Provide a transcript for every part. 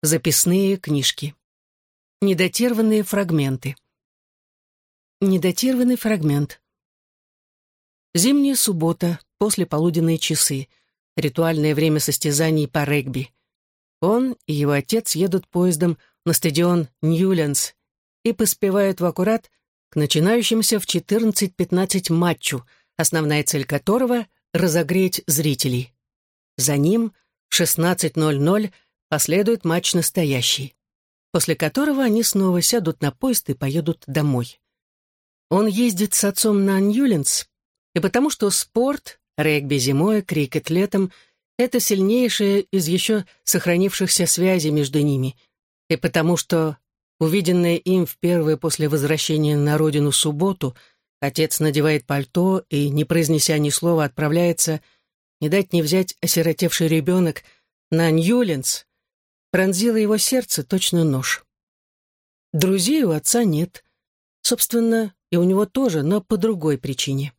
Записные книжки. Недатированные фрагменты. Недатированный фрагмент. Зимняя суббота, после полуденные часы. Ритуальное время состязаний по регби. Он и его отец едут поездом на стадион Ньюленс и поспевают в аккурат к начинающимся в 14-15 матчу, основная цель которого — разогреть зрителей. За ним в 16.00 Последует матч настоящий, после которого они снова сядут на поезд и поедут домой. Он ездит с отцом на Ньюлинс, и потому что спорт, регби зимой, крикет летом — это сильнейшая из еще сохранившихся связей между ними, и потому что, увиденное им в первую после возвращения на родину субботу, отец надевает пальто и, не произнеся ни слова, отправляется, не дать не взять осиротевший ребенок, на Ньюлинс, пронзило его сердце точно нож. Друзей у отца нет. Собственно, и у него тоже, но по другой причине.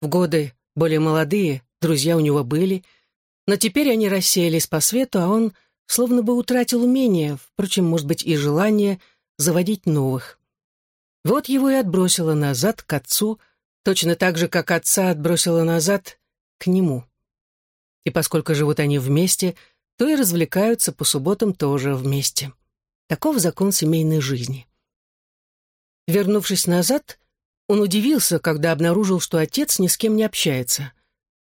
В годы более молодые друзья у него были, но теперь они рассеялись по свету, а он словно бы утратил умение, впрочем, может быть, и желание заводить новых. Вот его и отбросило назад к отцу, точно так же, как отца отбросило назад к нему. И поскольку живут они вместе, то и развлекаются по субботам тоже вместе. Таков закон семейной жизни. Вернувшись назад, он удивился, когда обнаружил, что отец ни с кем не общается.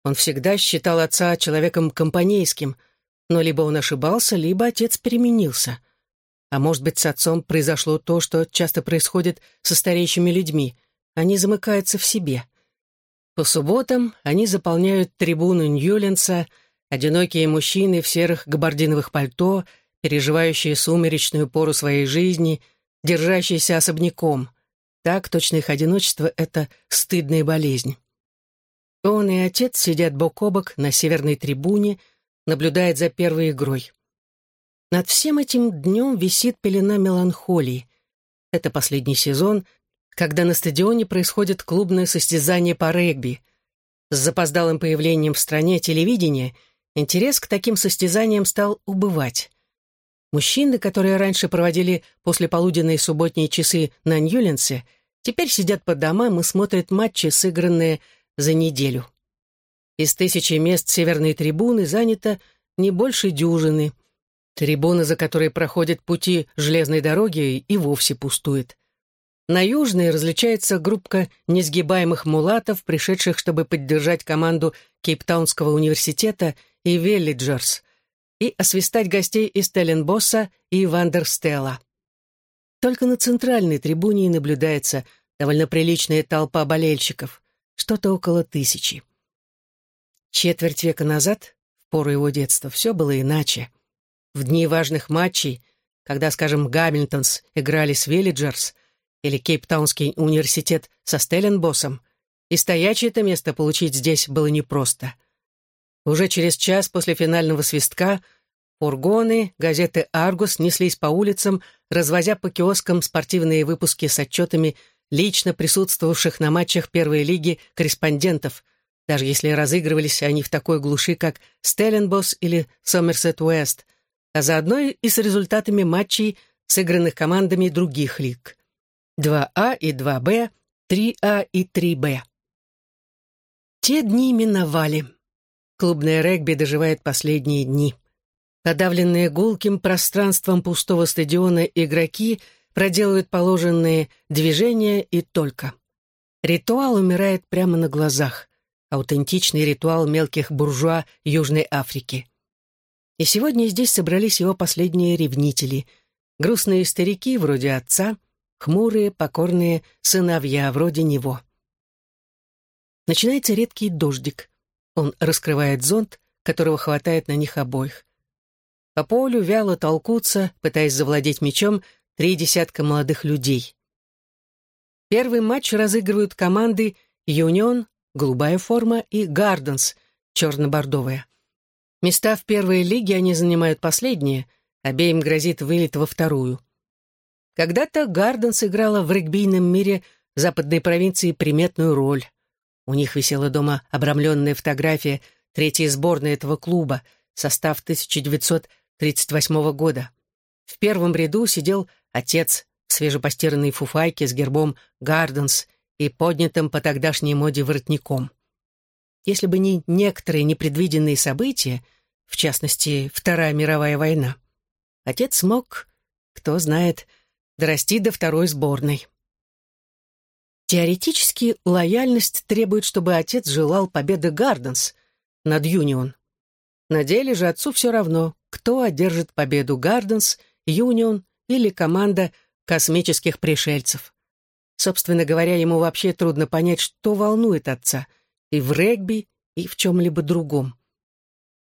Он всегда считал отца человеком компанейским, но либо он ошибался, либо отец переменился. А может быть, с отцом произошло то, что часто происходит со стареющими людьми. Они замыкаются в себе. По субботам они заполняют трибуну Ньюленса — Одинокие мужчины в серых габардиновых пальто, переживающие сумеречную пору своей жизни, держащиеся особняком. Так, точно их одиночество — это стыдная болезнь. Он и отец сидят бок о бок на северной трибуне, наблюдает за первой игрой. Над всем этим днем висит пелена меланхолии. Это последний сезон, когда на стадионе происходит клубное состязание по регби. С запоздалым появлением в стране телевидения — интерес к таким состязаниям стал убывать. Мужчины, которые раньше проводили послеполуденные субботние часы на Ньюленсе, теперь сидят по домам и смотрят матчи, сыгранные за неделю. Из тысячи мест северной трибуны занято не больше дюжины. Трибуна, за которой проходят пути железной дороги, и вовсе пустует. На южной различается группка несгибаемых мулатов, пришедших, чтобы поддержать команду Кейптаунского университета – и Веллиджерс, и освистать гостей из Телленбосса и Вандерстелла. Только на центральной трибуне наблюдается довольно приличная толпа болельщиков, что-то около тысячи. Четверть века назад, в пору его детства, все было иначе. В дни важных матчей, когда, скажем, Гамильтонс играли с Виллиджерс или Кейптаунский университет со Стелленбоссом, и стоячее это место получить здесь было непросто. Уже через час после финального свистка фургоны, газеты «Аргус» неслись по улицам, развозя по киоскам спортивные выпуски с отчетами лично присутствовавших на матчах первой лиги корреспондентов, даже если разыгрывались они в такой глуши, как Стелленбосс или Сомерсет Уэст, а заодно и с результатами матчей, сыгранных командами других лиг. 2А и 2Б, 3А и 3Б. Те дни миновали. Клубное регби доживает последние дни. Подавленные гулким пространством пустого стадиона игроки проделывают положенные движения и только. Ритуал умирает прямо на глазах. Аутентичный ритуал мелких буржуа Южной Африки. И сегодня здесь собрались его последние ревнители. Грустные старики вроде отца, хмурые, покорные сыновья вроде него. Начинается редкий дождик. Он раскрывает зонт, которого хватает на них обоих. По полю вяло толкутся, пытаясь завладеть мячом, три десятка молодых людей. Первый матч разыгрывают команды «Юнион» — голубая форма, и «Гарденс» — черно-бордовая. Места в первой лиге они занимают последние, обеим грозит вылет во вторую. Когда-то Гарденс играла в регбийном мире западной провинции приметную роль. У них висела дома обрамленная фотография третьей сборной этого клуба, состав 1900 1938 года. В первом ряду сидел отец в свежепостиранной фуфайке с гербом «Гарденс» и поднятым по тогдашней моде воротником. Если бы не некоторые непредвиденные события, в частности, Вторая мировая война, отец мог, кто знает, дорасти до второй сборной. Теоретически лояльность требует, чтобы отец желал победы Гарденс над Юнион. На деле же отцу все равно, кто одержит победу Гарденс, Юнион или команда космических пришельцев. Собственно говоря, ему вообще трудно понять, что волнует отца и в регби, и в чем-либо другом.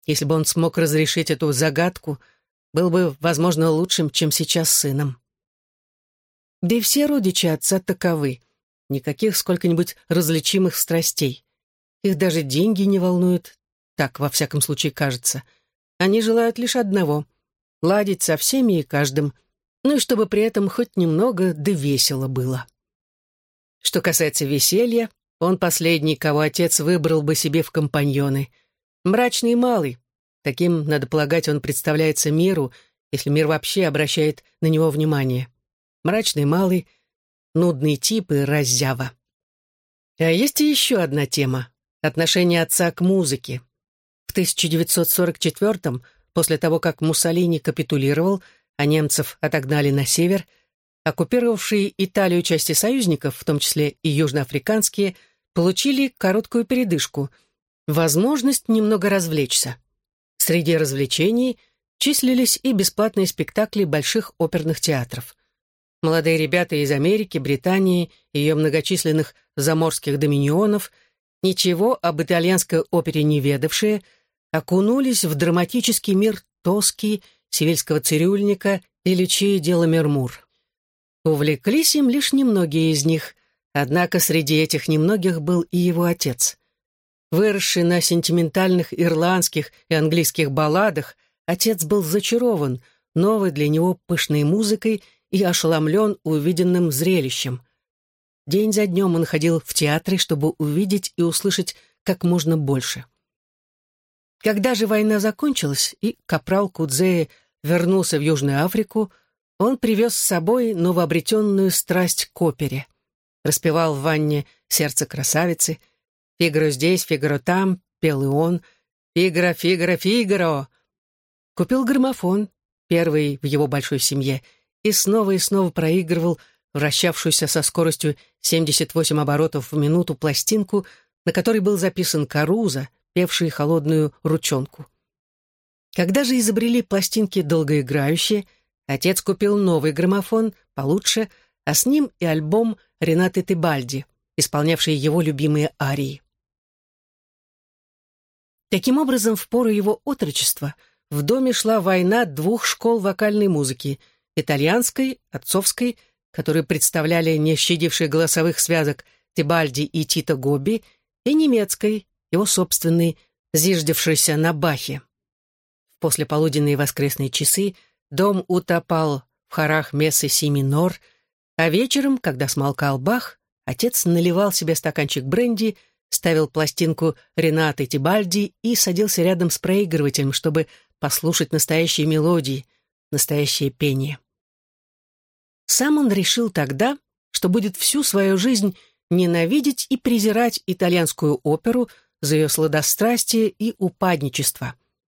Если бы он смог разрешить эту загадку, был бы, возможно, лучшим, чем сейчас сыном. Да и все родичи отца таковы. Никаких сколько-нибудь различимых страстей. Их даже деньги не волнуют, так, во всяком случае, кажется. Они желают лишь одного — ладить со всеми и каждым, ну и чтобы при этом хоть немного да весело было. Что касается веселья, он последний, кого отец выбрал бы себе в компаньоны. Мрачный и малый. Таким, надо полагать, он представляется миру, если мир вообще обращает на него внимание. Мрачный малый, нудный тип и раззява. А есть и еще одна тема — отношение отца к музыке. В 1944-м, после того, как Муссолини капитулировал, а немцев отогнали на север — оккупировавшие Италию части союзников, в том числе и южноафриканские, получили короткую передышку, возможность немного развлечься. Среди развлечений числились и бесплатные спектакли больших оперных театров. Молодые ребята из Америки, Британии и ее многочисленных заморских доминионов, ничего об итальянской опере не ведавшие, окунулись в драматический мир Тоски, Сивильского цирюльника и Лючии Дела Мермур. Увлеклись им лишь немногие из них, однако среди этих немногих был и его отец. Выросший на сентиментальных ирландских и английских балладах, отец был зачарован новой для него пышной музыкой и ошеломлен увиденным зрелищем. День за днем он ходил в театры, чтобы увидеть и услышать как можно больше. Когда же война закончилась, и капрал Кудзея вернулся в Южную Африку, он привез с собой новообретенную страсть к опере. Распевал в ванне «Сердце красавицы», «Фигаро здесь, Фигаро там», пел и он, «Фигаро, Фигаро, Фигаро». Купил граммофон, первый в его большой семье, и снова и снова проигрывал вращавшуюся со скоростью 78 оборотов в минуту пластинку, на которой был записан Каруза, певший холодную ручонку. Когда же изобрели пластинки долгоиграющие — Отец купил новый граммофон, получше, а с ним и альбом Ренаты Тебальди, исполнявший его любимые арии. Таким образом, в пору его отрочества в доме шла война двух школ вокальной музыки — итальянской, отцовской, которые представляли не щадившие голосовых связок Тебальди и Тита Гоби, и немецкой, его собственной, зиждевшейся на Бахе. В послеполуденные воскресные часы — Дом утопал в хорах мессы си-минор, а вечером, когда смолкал Бах, отец наливал себе стаканчик бренди, ставил пластинку Ренаты Тибальди и садился рядом с проигрывателем, чтобы послушать настоящие мелодии, настоящее пение. Сам он решил тогда, что будет всю свою жизнь ненавидеть и презирать итальянскую оперу за ее сладострастие и упадничество.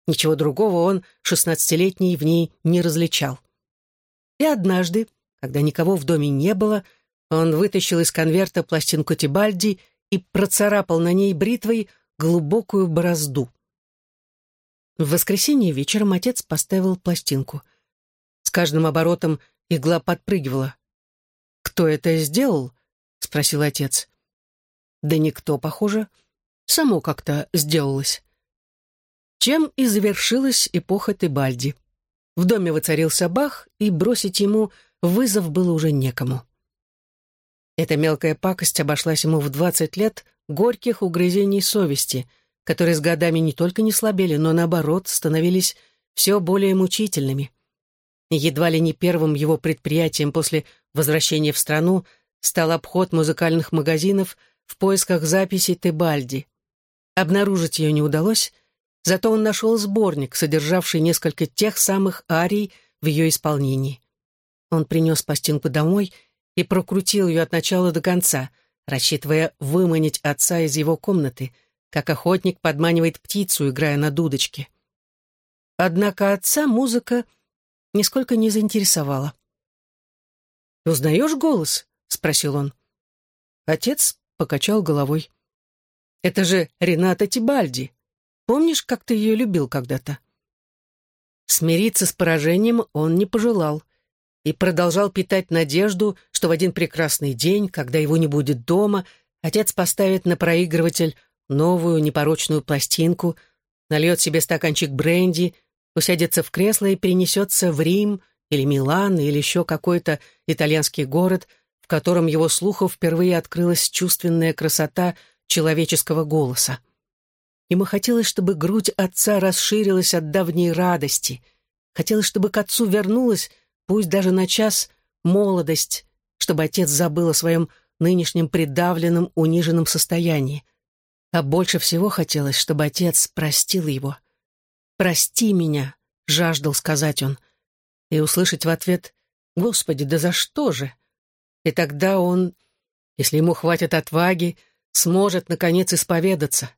Ничего другого он, шестнадцатилетний, в ней не различал. И однажды, когда никого в доме не было, он вытащил из конверта пластинку Тибальди и процарапал на ней бритвой глубокую борозду. В воскресенье вечером отец поставил пластинку. С каждым оборотом игла подпрыгивала. «Кто это сделал?» — спросил отец. «Да никто, похоже. Само как-то сделалось» чем и завершилась эпоха Тебальди. В доме воцарился Бах, и бросить ему вызов было уже некому. Эта мелкая пакость обошлась ему в двадцать лет горьких угрызений совести, которые с годами не только не слабели, но, наоборот, становились все более мучительными. Едва ли не первым его предприятием после возвращения в страну стал обход музыкальных магазинов в поисках записи Тебальди. Обнаружить ее не удалось, Зато он нашел сборник, содержавший несколько тех самых арий в ее исполнении. Он принес пластинку домой и прокрутил ее от начала до конца, рассчитывая выманить отца из его комнаты, как охотник подманивает птицу, играя на дудочке. Однако отца музыка нисколько не заинтересовала. «Узнаешь голос?» — спросил он. Отец покачал головой. «Это же Рената Тибальди. Помнишь, как ты ее любил когда-то?» Смириться с поражением он не пожелал и продолжал питать надежду, что в один прекрасный день, когда его не будет дома, отец поставит на проигрыватель новую непорочную пластинку, нальет себе стаканчик бренди, усядется в кресло и перенесется в Рим или Милан или еще какой-то итальянский город, в котором его слуху впервые открылась чувственная красота человеческого голоса. Ему хотелось, чтобы грудь отца расширилась от давней радости. Хотелось, чтобы к отцу вернулась, пусть даже на час, молодость, чтобы отец забыл о своем нынешнем придавленном, униженном состоянии. А больше всего хотелось, чтобы отец простил его. «Прости меня», — жаждал сказать он. И услышать в ответ «Господи, да за что же?» И тогда он, если ему хватит отваги, сможет, наконец, исповедаться.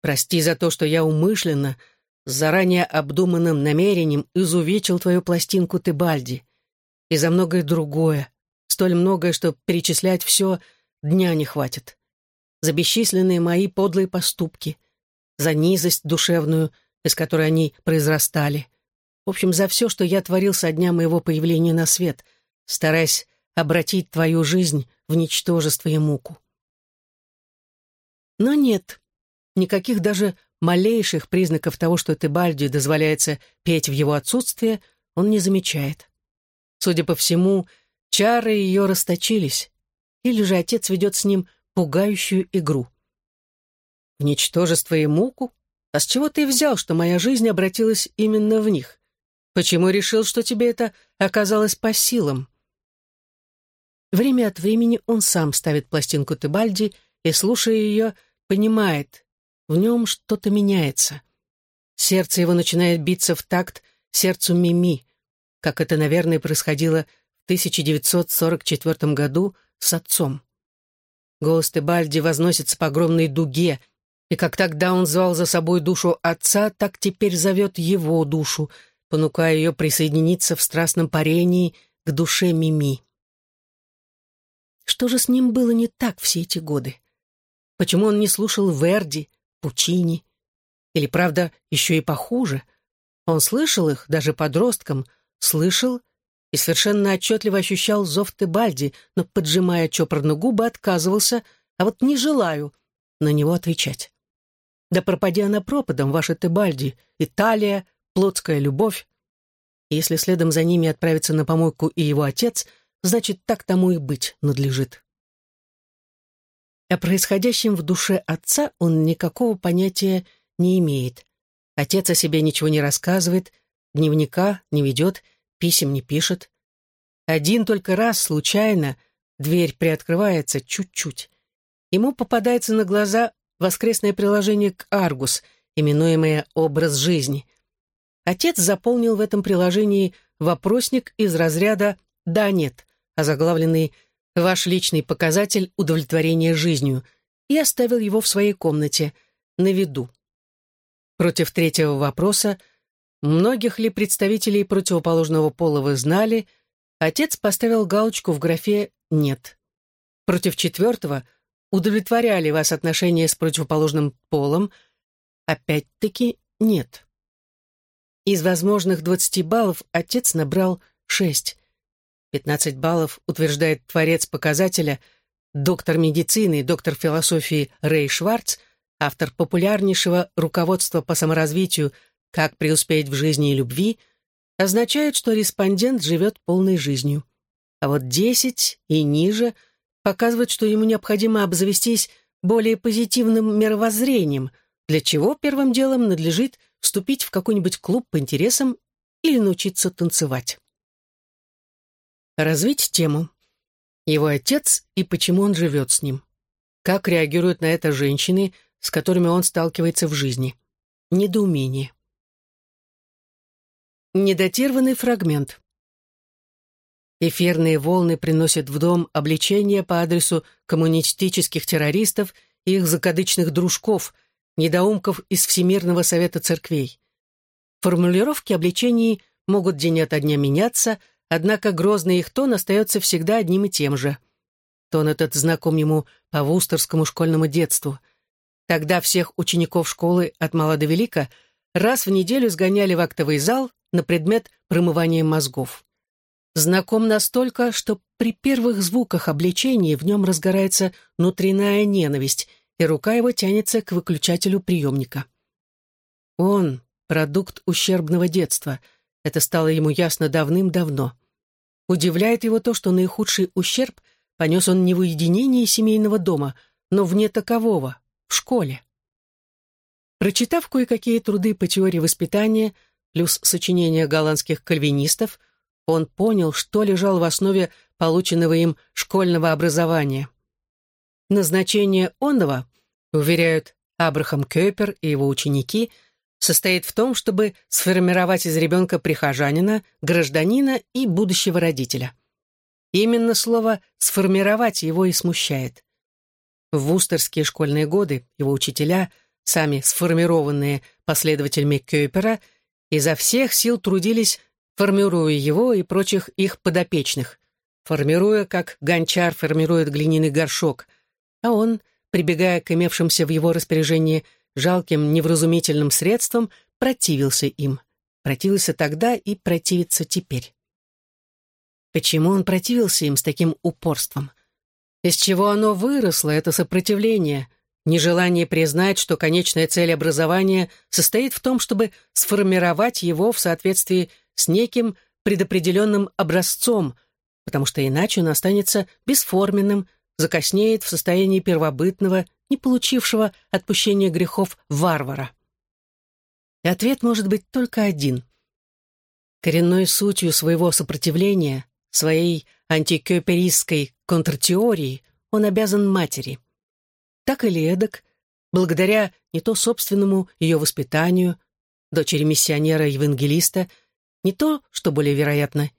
Прости за то, что я умышленно, с заранее обдуманным намерением изувечил твою пластинку Тебальди. И за многое другое, столь многое, что перечислять все дня не хватит. За бесчисленные мои подлые поступки, за низость душевную, из которой они произрастали. В общем, за все, что я творил со дня моего появления на свет, стараясь обратить твою жизнь в ничтожество и муку. Но нет, никаких даже малейших признаков того, что Тебальди дозволяется петь в его отсутствие, он не замечает. Судя по всему, чары ее расточились, или же отец ведет с ним пугающую игру. В ничтожество и муку? А с чего ты взял, что моя жизнь обратилась именно в них? Почему решил, что тебе это оказалось по силам? Время от времени он сам ставит пластинку Тебальди и, слушая ее, понимает, в нем что-то меняется. Сердце его начинает биться в такт сердцу Мими, как это, наверное, происходило в 1944 году с отцом. Голос Тебальди возносится по огромной дуге, и как тогда он звал за собой душу отца, так теперь зовет его душу, понукая ее присоединиться в страстном парении к душе Мими. Что же с ним было не так все эти годы? Почему он не слушал Верди, Пучини? Или, правда, еще и похуже? Он слышал их, даже подростком, слышал и совершенно отчетливо ощущал зов Тебальди, но, поджимая чопорно губы, отказывался, а вот не желаю на него отвечать. Да пропади она пропадом, ваша Тебальди, Италия, плотская любовь. Если следом за ними отправится на помойку и его отец — значит, так тому и быть надлежит. О происходящем в душе отца он никакого понятия не имеет. Отец о себе ничего не рассказывает, дневника не ведет, писем не пишет. Один только раз случайно дверь приоткрывается чуть-чуть. Ему попадается на глаза воскресное приложение к «Аргус», именуемое «Образ жизни». Отец заполнил в этом приложении вопросник из разряда «да-нет», озаглавленный «Ваш личный показатель удовлетворения жизнью», и оставил его в своей комнате, на виду. Против третьего вопроса, многих ли представителей противоположного пола вы знали, отец поставил галочку в графе «нет». Против четвертого, удовлетворяли вас отношения с противоположным полом, опять-таки «нет». Из возможных 20 баллов отец набрал 6. 15 баллов утверждает творец показателя, доктор медицины и доктор философии Рэй Шварц, автор популярнейшего руководства по саморазвитию «Как преуспеть в жизни и любви», означает, что респондент живет полной жизнью. А вот 10 и ниже показывают, что ему необходимо обзавестись более позитивным мировоззрением, для чего первым делом надлежит вступить в какой-нибудь клуб по интересам или научиться танцевать. Развить тему. Его отец и почему он живет с ним. Как реагируют на это женщины, с которыми он сталкивается в жизни. недоумение. Недатированный фрагмент. Эфирные волны приносят в дом обличения по адресу коммунистических террористов и их закадычных дружков, недоумков из Всемирного Совета Церквей. Формулировки обличений могут день ото дня меняться, однако грозный их тон остается всегда одним и тем же. Тон этот знаком ему по вустерскому школьному детству. Тогда всех учеников школы от мала до велика раз в неделю сгоняли в актовый зал на предмет промывания мозгов. Знаком настолько, что при первых звуках обличения в нем разгорается внутренняя ненависть, и рука его тянется к выключателю приемника. Он — продукт ущербного детства. Это стало ему ясно давным-давно. Удивляет его то, что наихудший ущерб понес он не в уединении семейного дома, но вне такового, в школе. Прочитав кое-какие труды по теории воспитания, плюс сочинения голландских кальвинистов, он понял, что лежал в основе полученного им школьного образования. Назначение онного, уверяют Абрахам Кёпер и его ученики, состоит в том, чтобы сформировать из ребенка прихожанина, гражданина и будущего родителя. Именно слово «сформировать» его и смущает. В вустерские школьные годы его учителя, сами сформированные последователями Кёпера, изо всех сил трудились, формируя его и прочих их подопечных, формируя, как гончар формирует глиняный горшок, а он, прибегая к имевшимся в его распоряжении жалким невразумительным средствам, противился им. Противился тогда и противится теперь. Почему он противился им с таким упорством? Из чего оно выросло, это сопротивление, Нежелание признать, что конечная цель образования состоит в том, чтобы сформировать его в соответствии с неким предопределенным образцом, потому что иначе он останется бесформенным, закоснеет в состоянии первобытного, не получившего отпущения грехов варвара. И ответ может быть только один. Коренной сутью своего сопротивления, своей антикёперистской контртеории он обязан матери – так или эдак, благодаря не то собственному ее воспитанию, дочери миссионера-евангелиста, не то, что более вероятно,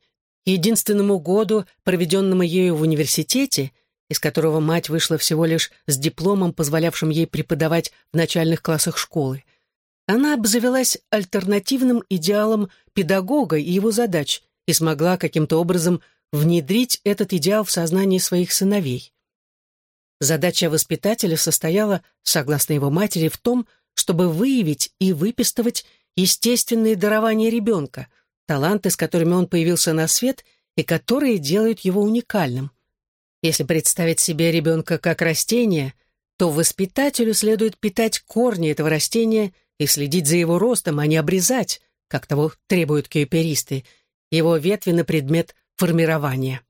единственному году, проведенному ею в университете, из которого мать вышла всего лишь с дипломом, позволявшим ей преподавать в начальных классах школы, она обзавелась альтернативным идеалом педагога и его задач и смогла каким-то образом внедрить этот идеал в сознание своих сыновей. Задача воспитателя состояла, согласно его матери, в том, чтобы выявить и выпистывать естественные дарования ребенка, таланты, с которыми он появился на свет и которые делают его уникальным. Если представить себе ребенка как растение, то воспитателю следует питать корни этого растения и следить за его ростом, а не обрезать, как того требуют кеоперисты, его ветви на предмет формирования.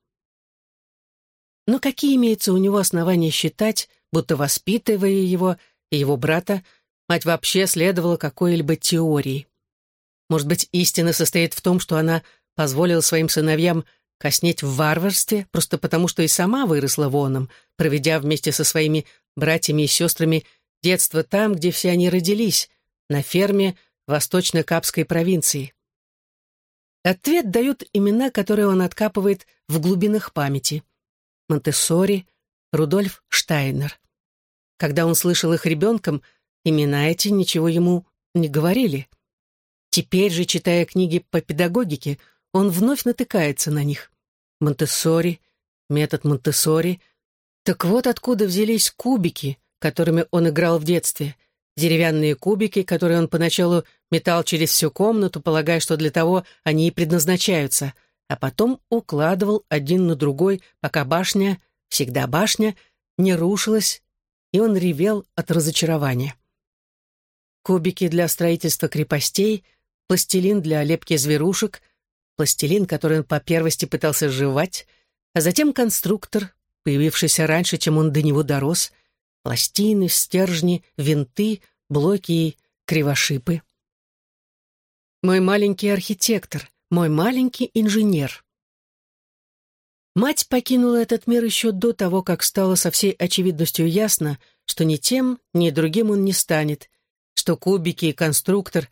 Но какие имеются у него основания считать, будто воспитывая его и его брата, мать вообще следовала какой-либо теории? Может быть, истина состоит в том, что она позволила своим сыновьям коснеть в варварстве, просто потому что и сама выросла воном, проведя вместе со своими братьями и сестрами детство там, где все они родились, на ферме Восточно-Капской провинции. Ответ дают имена, которые он откапывает в глубинах памяти – Монтессори, Рудольф Штайнер. Когда он слышал их ребенком, имена эти ничего ему не говорили. Теперь же, читая книги по педагогике, он вновь натыкается на них. Монтессори, метод Монтессори. Так вот откуда взялись кубики, которыми он играл в детстве. Деревянные кубики, которые он поначалу метал через всю комнату, полагая, что для того они и предназначаются — а потом укладывал один на другой, пока башня, всегда башня, не рушилась, и он ревел от разочарования. Кубики для строительства крепостей, пластилин для лепки зверушек, пластилин, который он по первости пытался сживать, а затем конструктор, появившийся раньше, чем он до него дорос, пластины, стержни, винты, блоки и кривошипы. Мой маленький архитектор — мой маленький инженер. Мать покинула этот мир еще до того, как стало со всей очевидностью ясно, что ни тем, ни другим он не станет, что кубики и конструктор,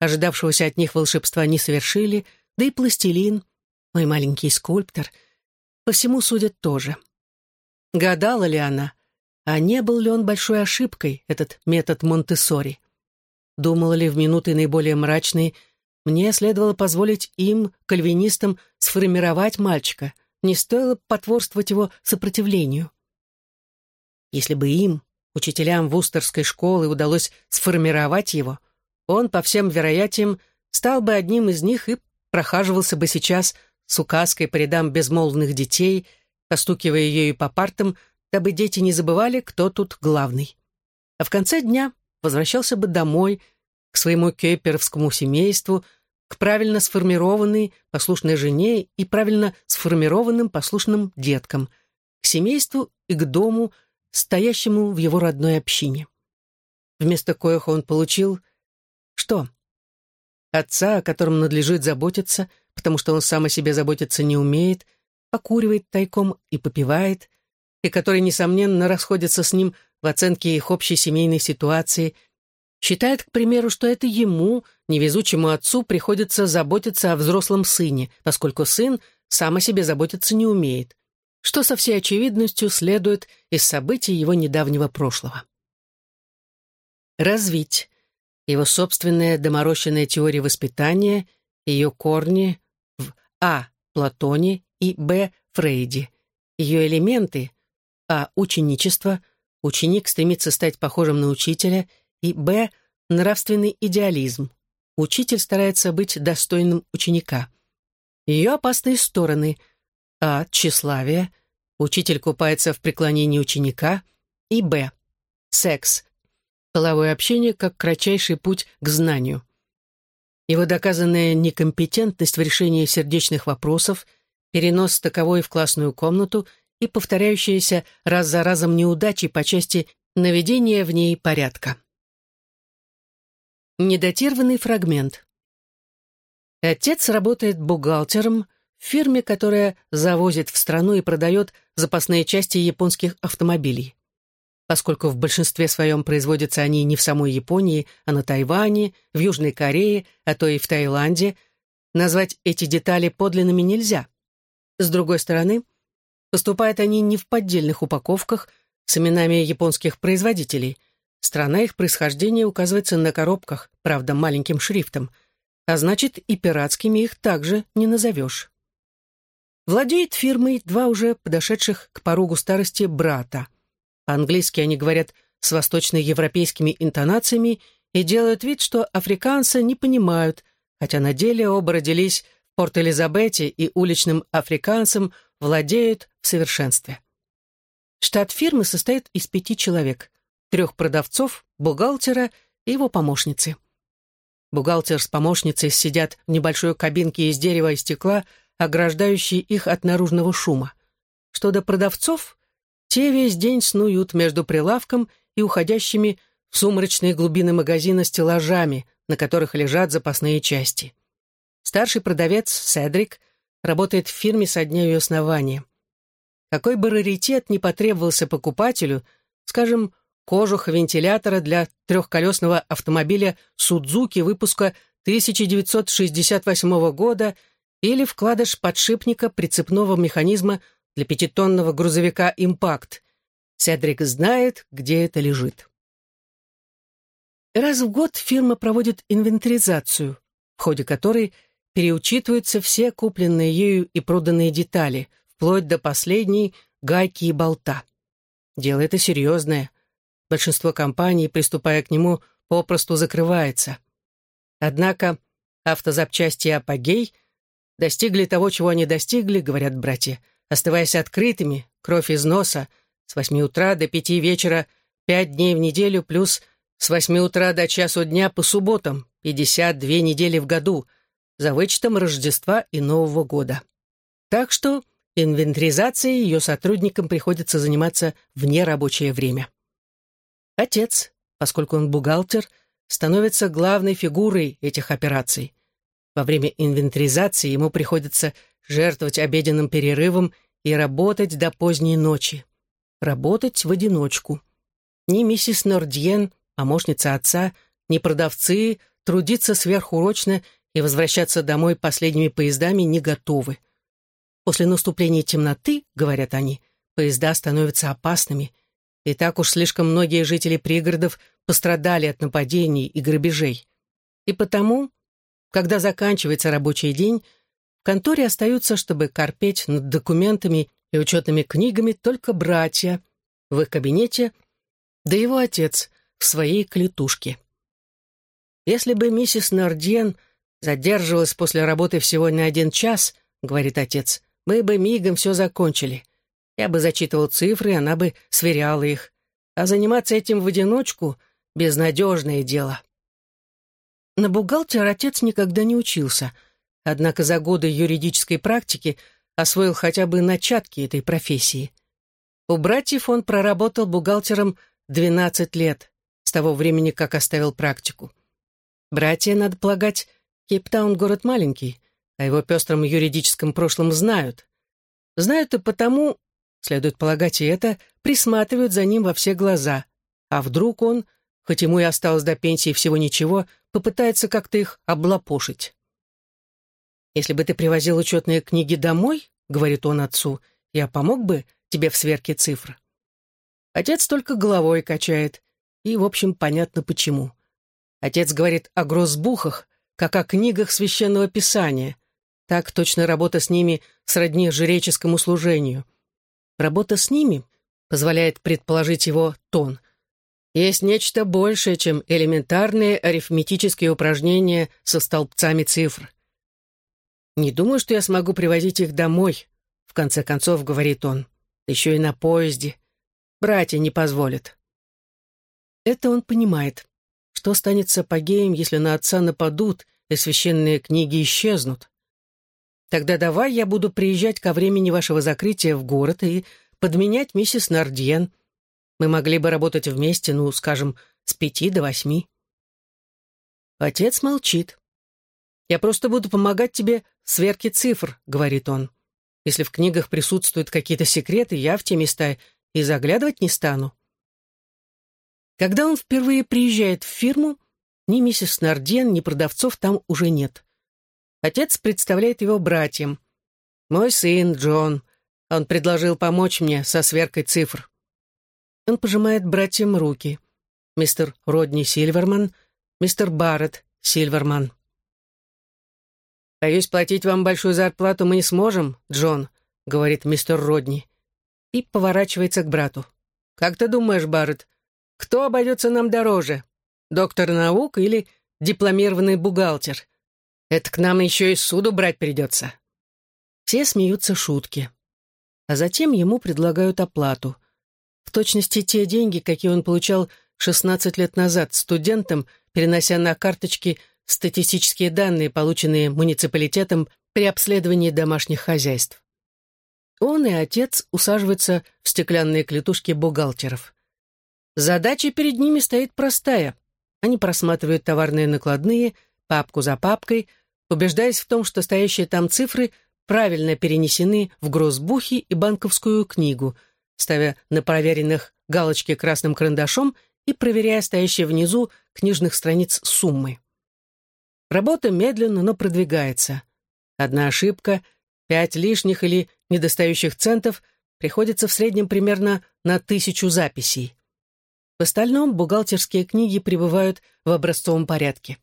ожидавшегося от них волшебства, не совершили, да и пластилин, мой маленький скульптор, по всему судят тоже. Гадала ли она, а не был ли он большой ошибкой, этот метод Монтессори? Думала ли в минуты наиболее мрачные, мне следовало позволить им, кальвинистам, сформировать мальчика, не стоило потворствовать его сопротивлению. Если бы им, учителям Вустерской школы, удалось сформировать его, он, по всем вероятиям, стал бы одним из них и прохаживался бы сейчас с указкой по рядам безмолвных детей, постукивая ею по партам, дабы дети не забывали, кто тут главный. А в конце дня возвращался бы домой, к своему кеперовскому семейству, к правильно сформированной послушной жене и правильно сформированным послушным деткам, к семейству и к дому, стоящему в его родной общине. Вместо коих он получил что? Отца, о котором надлежит заботиться, потому что он сам о себе заботиться не умеет, покуривает тайком и попивает, и который, несомненно, расходится с ним в оценке их общей семейной ситуации, считает, к примеру, что это ему, невезучему отцу, приходится заботиться о взрослом сыне, поскольку сын сам о себе заботиться не умеет, что со всей очевидностью следует из событий его недавнего прошлого. Развить. Его собственная доморощенная теория воспитания, ее корни в А. Платоне и Б. Фрейде, ее элементы А. Ученичество, ученик стремится стать похожим на учителя, и Б. Нравственный идеализм, учитель старается быть достойным ученика. Ее опасные стороны А. Тщеславие, учитель купается в преклонении ученика, и Б. Секс, половое общение как кратчайший путь к знанию. Его доказанная некомпетентность в решении сердечных вопросов – перенос таковой в классную комнату и повторяющиеся раз за разом неудачи по части наведения в ней порядка. Недатированный фрагмент. Отец работает бухгалтером в фирме, которая завозит в страну и продает запасные части японских автомобилей. Поскольку в большинстве своем производятся они не в самой Японии, а на Тайване, в Южной Корее, а то и в Таиланде, назвать эти детали подлинными нельзя. С другой стороны, поступают они не в поддельных упаковках с именами японских производителей. Страна их происхождения указывается на коробках, правда, маленьким шрифтом, а значит, и пиратскими их также не назовешь. Владеет фирмой два уже подошедших к порогу старости брата. По-английски они говорят с восточноевропейскими интонациями и делают вид, что африканцы не понимают, хотя на деле оба родились Порт-Элизабете и уличным африканцам владеют в совершенстве. Штат фирмы состоит из пяти человек, трех продавцов, бухгалтера и его помощницы. Бухгалтер с помощницей сидят в небольшой кабинке из дерева и стекла, ограждающей их от наружного шума. Что до продавцов, те весь день снуют между прилавком и уходящими в сумрачные глубины магазина стеллажами, на которых лежат запасные части. Старший продавец, Седрик, работает в фирме со дня ее основания. Какой бы раритет ни потребовался покупателю, скажем, кожух вентилятора для трехколесного автомобиля Судзуки выпуска 1968 года или вкладыш подшипника прицепного механизма для пятитонного грузовика «Импакт». Седрик знает, где это лежит. Раз в год фирма проводит инвентаризацию, в ходе которой – переучитываются все купленные ею и проданные детали, вплоть до последней гайки и болта. Дело это серьезное. Большинство компаний, приступая к нему, попросту закрывается. Однако автозапчасти «Апогей» достигли того, чего они достигли, говорят братья, оставаясь открытыми, кровь из носа, с восьми утра до пяти вечера, пять дней в неделю, плюс с восьми утра до часу дня по субботам, пятьдесят две недели в году — за вычетом Рождества и Нового года. Так что инвентаризацией ее сотрудникам приходится заниматься в нерабочее время. Отец, поскольку он бухгалтер, становится главной фигурой этих операций. Во время инвентаризации ему приходится жертвовать обеденным перерывом и работать до поздней ночи. Работать в одиночку. Ни миссис Нордьен, помощница отца, ни продавцы трудиться сверхурочно и возвращаться домой последними поездами не готовы. После наступления темноты, говорят они, поезда становятся опасными, и так уж слишком многие жители пригородов пострадали от нападений и грабежей. И потому, когда заканчивается рабочий день, конторе остаются, чтобы корпеть над документами и учетными книгами только братья в их кабинете, да его отец в своей клетушке. Если бы миссис Нардьен задерживалась после работы всего на один час, говорит отец, мы бы мигом все закончили. Я бы зачитывал цифры, она бы сверяла их. А заниматься этим в одиночку — безнадежное дело. На бухгалтер отец никогда не учился, однако за годы юридической практики освоил хотя бы начатки этой профессии. У братьев он проработал бухгалтером 12 лет, с того времени, как оставил практику. Братья, надо полагать, Кейптаун — город маленький, а его пестром юридическом прошлом знают. Знают и потому, следует полагать и это, присматривают за ним во все глаза. А вдруг он, хоть ему и осталось до пенсии всего ничего, попытается как-то их облапошить. «Если бы ты привозил учетные книги домой, — говорит он отцу, — я помог бы тебе в сверке цифр». Отец только головой качает, и, в общем, понятно почему. Отец говорит о грозбухах, как о книгах священного писания. Так точно работа с ними сродни жреческому служению. Работа с ними позволяет предположить его тон. Есть нечто большее, чем элементарные арифметические упражнения со столбцами цифр. «Не думаю, что я смогу привозить их домой», — в конце концов говорит он. «Еще и на поезде. Братья не позволят». Это он понимает. Что станет с апогеем, если на отца нападут, и священные книги исчезнут? Тогда давай я буду приезжать ко времени вашего закрытия в город и подменять миссис Нардьен. Мы могли бы работать вместе, ну, скажем, с пяти до восьми. Отец молчит. «Я просто буду помогать тебе в сверке цифр», — говорит он. «Если в книгах присутствуют какие-то секреты, я в те места и заглядывать не стану». Когда он впервые приезжает в фирму, ни миссис Нарден, ни продавцов там уже нет. Отец представляет его братьям. «Мой сын Джон. Он предложил помочь мне со сверкой цифр». Он пожимает братьям руки. Мистер Родни Сильверман, мистер Барретт Сильверман. «Боюсь, платить вам большую зарплату мы не сможем, Джон», — говорит мистер Родни. И поворачивается к брату. «Как ты думаешь, Барретт, кто обойдется нам дороже? Доктор наук или дипломированный бухгалтер? Это к нам еще и суду брать придется. Все смеются шутки. А затем ему предлагают оплату. В точности те деньги, какие он получал 16 лет назад студентам, перенося на карточки статистические данные, полученные муниципалитетом при обследовании домашних хозяйств. Он и отец усаживаются в стеклянные клетушки бухгалтеров. Задача перед ними стоит простая. Они просматривают товарные накладные, папку за папкой, убеждаясь в том, что стоящие там цифры правильно перенесены в грозбухи и банковскую книгу, ставя на проверенных галочки красным карандашом и проверяя стоящие внизу книжных страниц суммы. Работа медленно, но продвигается. Одна ошибка, пять лишних или недостающих центов приходится в среднем примерно на тысячу записей. В остальном бухгалтерские книги пребывают в образцовом порядке.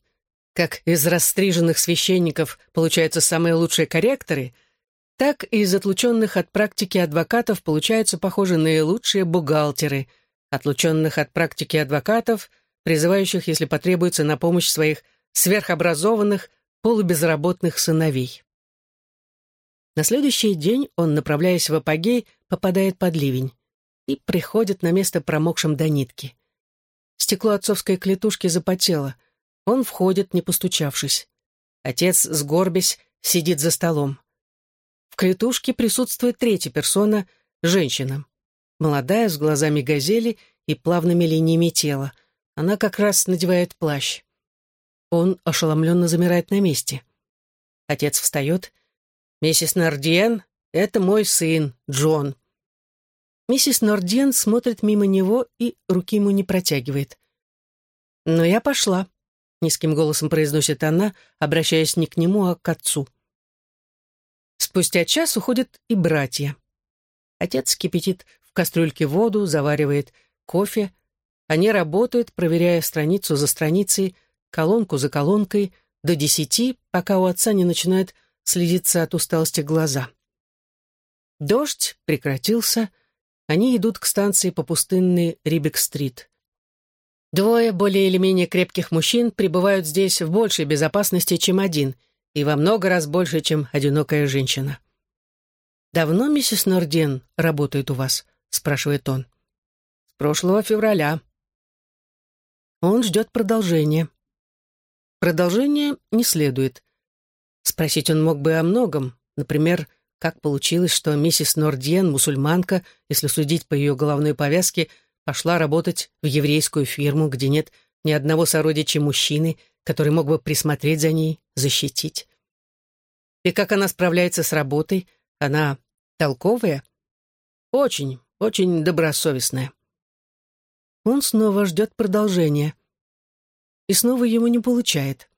Как из расстриженных священников получаются самые лучшие корректоры, так и из отлученных от практики адвокатов получаются, похоже, наилучшие бухгалтеры, отлученных от практики адвокатов, призывающих, если потребуется, на помощь своих сверхобразованных, полубезработных сыновей. На следующий день он, направляясь в апогей, попадает под ливень и приходит на место промокшим до нитки. Стекло отцовской клетушки запотело. Он входит, не постучавшись. Отец, сгорбясь, сидит за столом. В клетушке присутствует третья персона — женщина. Молодая, с глазами газели и плавными линиями тела. Она как раз надевает плащ. Он ошеломленно замирает на месте. Отец встает. «Миссис Нардиен, это мой сын, Джон. Миссис Норден смотрит мимо него и руки ему не протягивает. «Но я пошла», низким голосом произносит она, обращаясь не к нему, а к отцу. Спустя час уходят и братья. Отец кипятит в кастрюльке воду, заваривает кофе. Они работают, проверяя страницу за страницей, колонку за колонкой, до десяти, пока у отца не начинают следиться от усталости глаза. Дождь прекратился, они идут к станции по пустынной Рибек-стрит. Двое более или менее крепких мужчин пребывают здесь в большей безопасности, чем один, и во много раз больше, чем одинокая женщина. «Давно миссис Норден работает у вас?» — спрашивает он. «С прошлого февраля». Он ждет продолжения. Продолжения не следует. Спросить он мог бы о многом, например, как получилось, что миссис Нордьен, мусульманка, если судить по ее головной повязке, пошла работать в еврейскую фирму, где нет ни одного сородича мужчины, который мог бы присмотреть за ней, защитить. И как она справляется с работой? Она толковая? Очень, очень добросовестная. Он снова ждет продолжения. И снова его не получает.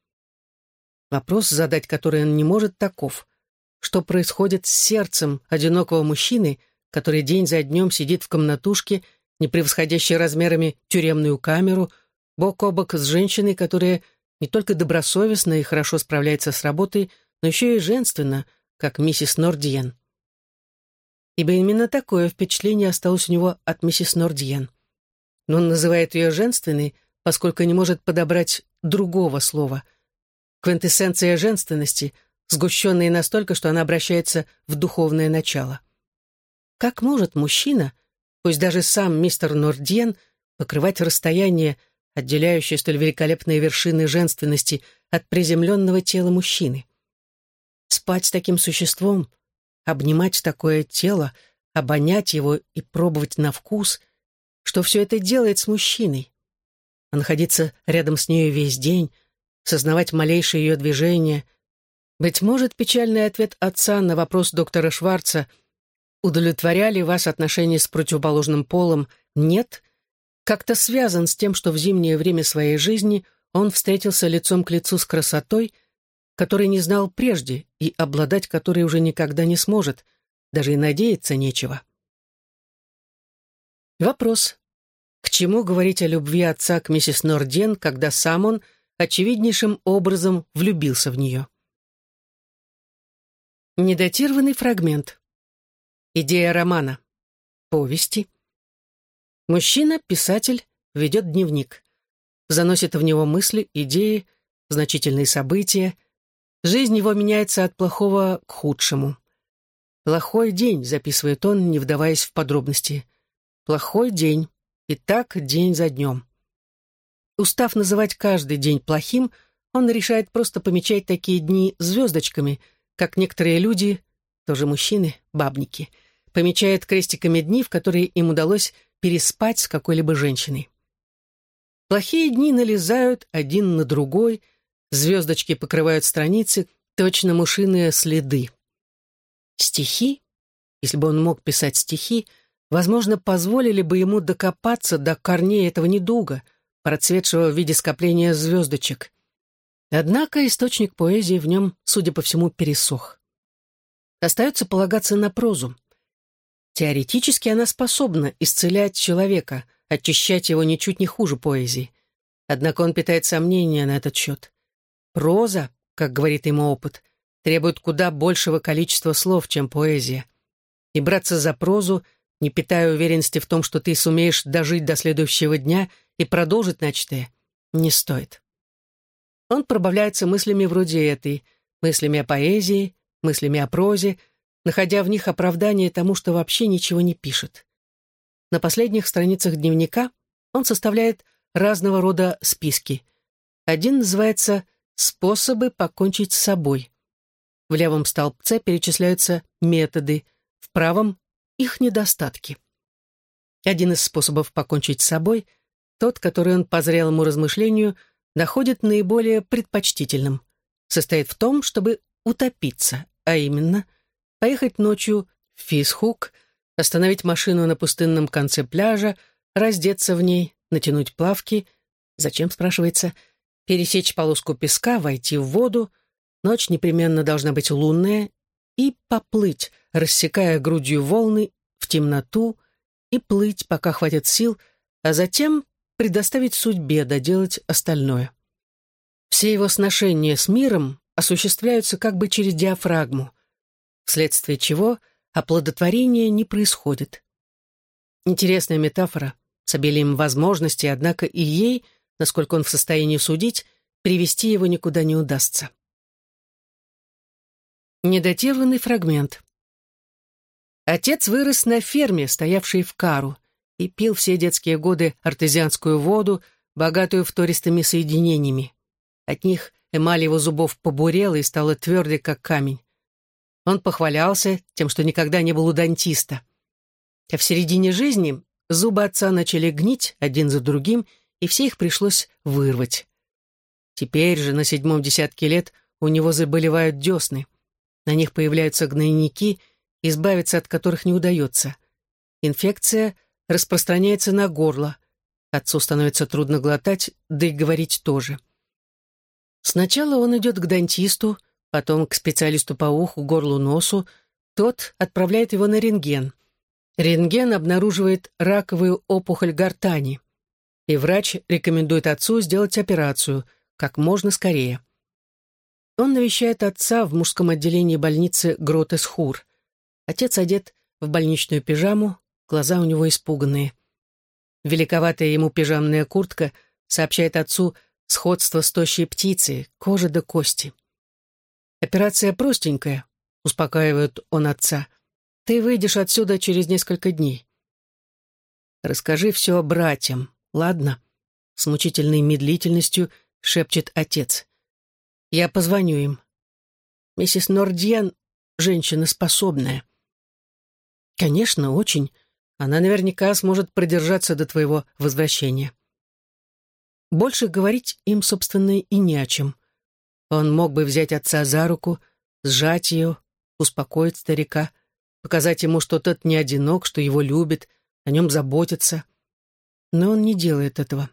Вопрос, задать который он не может, таков. Что происходит с сердцем одинокого мужчины, который день за днем сидит в комнатушке, не превосходящей размерами тюремную камеру, бок о бок с женщиной, которая не только добросовестно и хорошо справляется с работой, но еще и женственно, как миссис Нордиен. Ибо именно такое впечатление осталось у него от миссис Нордиен. Но он называет ее женственной, поскольку не может подобрать другого слова — квинтэссенция женственности, сгущенная настолько, что она обращается в духовное начало. Как может мужчина, пусть даже сам мистер Нордьен, покрывать расстояние, отделяющее столь великолепные вершины женственности от приземленного тела мужчины? Спать с таким существом, обнимать такое тело, обонять его и пробовать на вкус, что все это делает с мужчиной. Находиться рядом с нею весь день — сознавать малейшие ее движения. Быть может, печальный ответ отца на вопрос доктора Шварца «Удовлетворяли вас отношения с противоположным полом?» «Нет», как-то связан с тем, что в зимнее время своей жизни он встретился лицом к лицу с красотой, которой не знал прежде и обладать которой уже никогда не сможет, даже и надеяться нечего. Вопрос. К чему говорить о любви отца к миссис Норден, когда сам он — очевиднейшим образом влюбился в нее. Недатированный фрагмент. Идея романа. Повести. Мужчина, писатель, ведет дневник. Заносит в него мысли, идеи, значительные события. Жизнь его меняется от плохого к худшему. «Плохой день», — записывает он, не вдаваясь в подробности. «Плохой день. И так день за днем». Устав называть каждый день плохим, он решает просто помечать такие дни звездочками, как некоторые люди, тоже мужчины, бабники, помечают крестиками дни, в которые им удалось переспать с какой-либо женщиной. Плохие дни налезают один на другой, звездочки покрывают страницы, точно мушиные следы. Стихи, если бы он мог писать стихи, возможно, позволили бы ему докопаться до корней этого недуга — процветшего в виде скопления звездочек. Однако источник поэзии в нем, судя по всему, пересох. Остается полагаться на прозу. Теоретически она способна исцелять человека, очищать его ничуть не хуже поэзии. Однако он питает сомнения на этот счет. Проза, как говорит ему опыт, требует куда большего количества слов, чем поэзия. И браться за прозу, не питая уверенности в том, что ты сумеешь дожить до следующего дня — и продолжить начатое не стоит. Он пробавляется мыслями вроде этой, мыслями о поэзии, мыслями о прозе, находя в них оправдание тому, что вообще ничего не пишет. На последних страницах дневника он составляет разного рода списки. Один называется «Способы покончить с собой». В левом столбце перечисляются методы, в правом — их недостатки. Один из способов покончить с собой тот, который он по зрелому размышлению находит наиболее предпочтительным, состоит в том, чтобы утопиться, а именно поехать ночью в Фисхук, остановить машину на пустынном конце пляжа, раздеться в ней, натянуть плавки, зачем, спрашивается, пересечь полоску песка, войти в воду, ночь непременно должна быть лунная, и поплыть, рассекая грудью волны в темноту, и плыть, пока хватит сил, а затем предоставить судьбе доделать остальное. Все его сношения с миром осуществляются как бы через диафрагму, вследствие чего оплодотворение не происходит. Интересная метафора с обилием возможностей, однако и ей, насколько он в состоянии судить, привести его никуда не удастся. Недотированный фрагмент. Отец вырос на ферме, стоявшей в Кару, и пил все детские годы артезианскую воду, богатую втористыми соединениями. От них эмаль его зубов побурела и стала твердой, как камень. Он похвалялся тем, что никогда не был у дантиста. А в середине жизни зубы отца начали гнить один за другим, и все их пришлось вырвать. Теперь же, на седьмом десятке лет, у него заболевают десны. На них появляются гнойники — избавиться от которых не удается. Инфекция распространяется на горло. Отцу становится трудно глотать, да и говорить тоже. Сначала он идет к дантисту, потом к специалисту по уху, горлу, носу. Тот отправляет его на рентген. Рентген обнаруживает раковую опухоль гортани. И врач рекомендует отцу сделать операцию как можно скорее. Он навещает отца в мужском отделении больницы Гротес-Хур. Отец одет в больничную пижаму, глаза у него испуганные. Великоватая ему пижамная куртка сообщает отцу сходство с тощей птицей, кожа до кости. «Операция простенькая», — успокаивает он отца. «Ты выйдешь отсюда через несколько дней». «Расскажи все братьям, ладно?» С мучительной медлительностью шепчет отец. «Я позвоню им. Миссис Нордьян — женщина способная. «Конечно, очень. Она наверняка сможет продержаться до твоего возвращения». Больше говорить им, собственно, и не о чем. Он мог бы взять отца за руку, сжать ее, успокоить старика, показать ему, что тот не одинок, что его любит, о нем заботится. Но он не делает этого.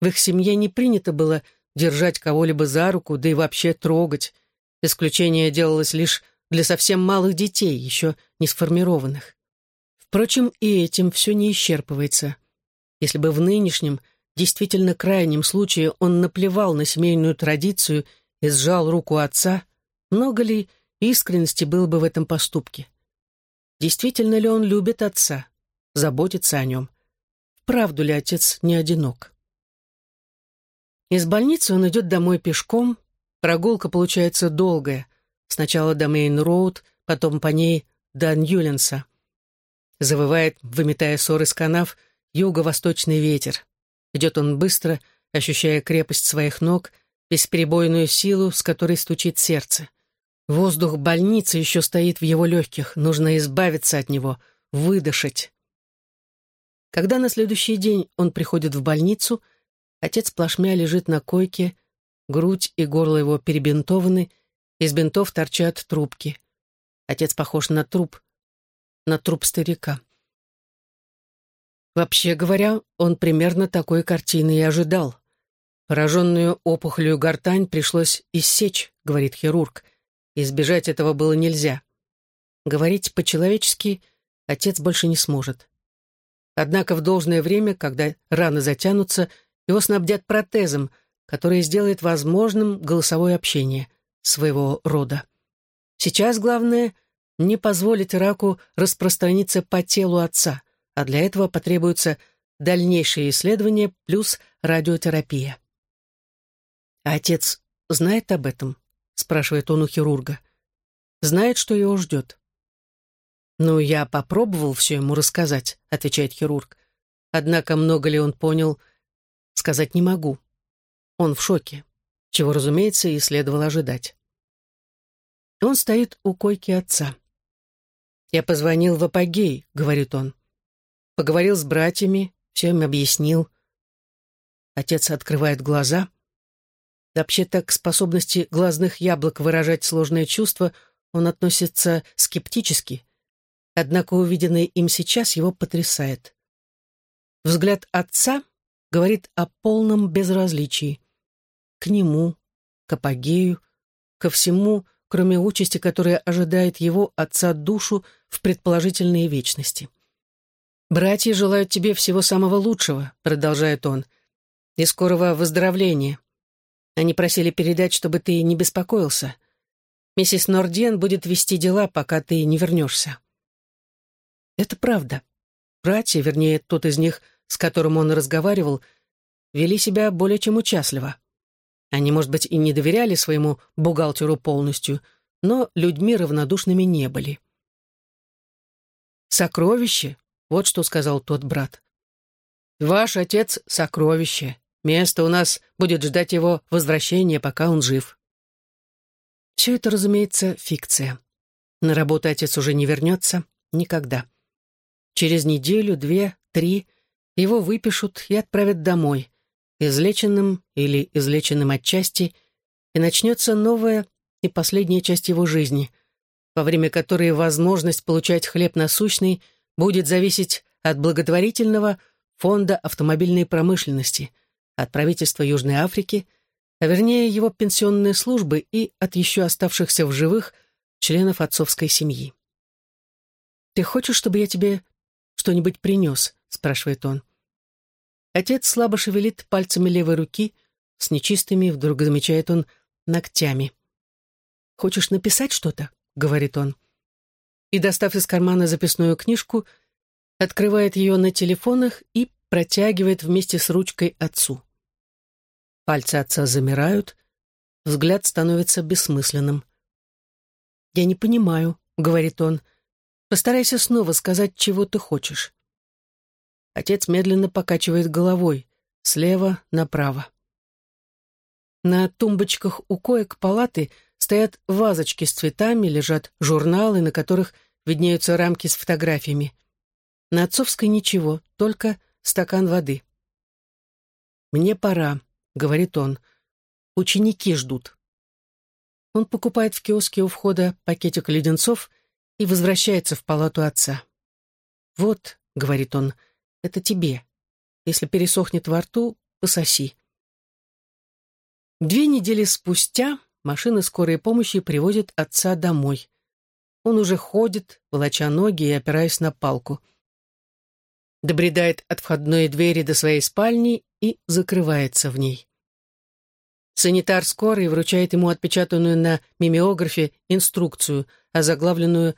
В их семье не принято было держать кого-либо за руку, да и вообще трогать. Исключение делалось лишь для совсем малых детей, еще не сформированных. Впрочем, и этим все не исчерпывается. Если бы в нынешнем, действительно крайнем случае он наплевал на семейную традицию и сжал руку отца, много ли искренности было бы в этом поступке? Действительно ли он любит отца, заботится о нем? Правду ли отец не одинок? Из больницы он идет домой пешком, прогулка получается долгая, Сначала до Мейн-Роуд, потом по ней до Ньюленса. Завывает, выметая ссор из канав, юго-восточный ветер. Идет он быстро, ощущая крепость своих ног, бесперебойную силу, с которой стучит сердце. Воздух больницы еще стоит в его легких, нужно избавиться от него, выдышать. Когда на следующий день он приходит в больницу, отец плашмя лежит на койке, грудь и горло его перебинтованы, из бинтов торчат трубки. Отец похож на труп, на труп старика. Вообще говоря, он примерно такой картины и ожидал. Пораженную опухолью гортань пришлось иссечь, говорит хирург. Избежать этого было нельзя. Говорить по-человечески отец больше не сможет. Однако в должное время, когда раны затянутся, его снабдят протезом, который сделает возможным голосовое общение — своего рода. Сейчас главное — не позволить раку распространиться по телу отца, а для этого потребуются дальнейшие исследования плюс радиотерапия. «А отец знает об этом?» — спрашивает он у хирурга. «Знает, что его ждет?» «Ну, я попробовал все ему рассказать», — отвечает хирург. «Однако много ли он понял, сказать не могу. Он в шоке чего, разумеется, и следовало ожидать. Он стоит у койки отца. «Я позвонил в апогей», — говорит он. Поговорил с братьями, все им объяснил. Отец открывает глаза. Вообще-то к способности глазных яблок выражать сложные чувства он относится скептически. Однако увиденное им сейчас его потрясает. Взгляд отца говорит о полном безразличии. К нему, к апогею, ко всему, кроме участи, которая ожидает его, отца душу, в предположительные вечности. «Братья желают тебе всего самого лучшего», — продолжает он, — «и скорого выздоровления. Они просили передать, чтобы ты не беспокоился. Миссис Норден будет вести дела, пока ты не вернешься». Это правда. Братья, вернее, тот из них, с которым он разговаривал, вели себя более чем участливо. Они, может быть, и не доверяли своему бухгалтеру полностью, но людьми равнодушными не были. «Сокровище», — вот что сказал тот брат. «Ваш отец — сокровище. Место у нас будет ждать его возвращения, пока он жив». Все это, разумеется, фикция. На работу отец уже не вернется никогда. Через неделю, две, три его выпишут и отправят домой, излеченным или излеченным отчасти, и начнется новая и последняя часть его жизни, во время которой возможность получать хлеб насущный будет зависеть от благотворительного фонда автомобильной промышленности, от правительства Южной Африки, а вернее его пенсионной службы и от еще оставшихся в живых членов отцовской семьи. «Ты хочешь, чтобы я тебе что-нибудь принес?» — спрашивает он. Отец слабо шевелит пальцами левой руки, с нечистыми, вдруг замечает он, ногтями. «Хочешь написать что-то?» — говорит он. И, достав из кармана записную книжку, открывает ее на телефонах и протягивает вместе с ручкой отцу. Пальцы отца замирают, взгляд становится бессмысленным. «Я не понимаю», — говорит он, — «постарайся снова сказать, чего ты хочешь». Отец медленно покачивает головой, слева направо. На тумбочках у коек палаты стоят вазочки с цветами, лежат журналы, на которых виднеются рамки с фотографиями. На отцовской ничего, только стакан воды. «Мне пора», — говорит он. «Ученики ждут». Он покупает в киоске у входа пакетик леденцов и возвращается в палату отца. «Вот», — говорит он, — это тебе. Если пересохнет во рту, пососи. Две недели спустя машина скорой помощи привозит отца домой. Он уже ходит, волоча ноги и опираясь на палку. Добредает от входной двери до своей спальни и закрывается в ней. Санитар скорой вручает ему отпечатанную на мимеографе инструкцию, озаглавленную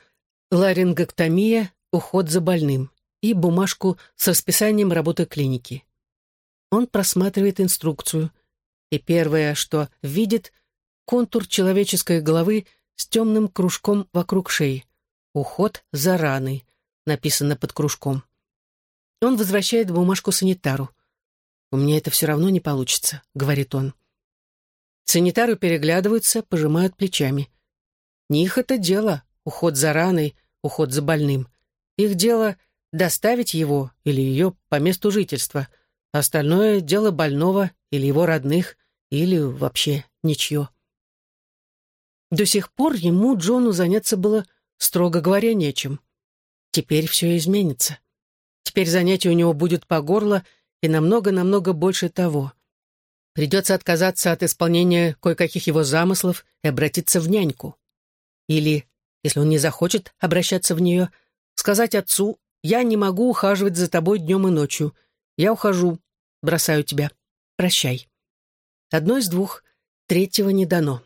«Ларингоктомия. Уход за больным» и бумажку с расписанием работы клиники. Он просматривает инструкцию, и первое, что видит, контур человеческой головы с темным кружком вокруг шеи. «Уход за раной», написано под кружком. Он возвращает бумажку санитару. «У меня это все равно не получится», — говорит он. Санитары переглядываются, пожимают плечами. Не их это дело, уход за раной, уход за больным. Их дело доставить его или ее по месту жительства. Остальное — дело больного или его родных, или вообще ничье. До сих пор ему, Джону, заняться было, строго говоря, нечем. Теперь все изменится. Теперь занятие у него будет по горло и намного-намного больше того. Придется отказаться от исполнения кое-каких его замыслов и обратиться в няньку. Или, если он не захочет обращаться в нее, сказать отцу я не могу ухаживать за тобой днем и ночью. Я ухожу, бросаю тебя. Прощай. Одно из двух, третьего не дано.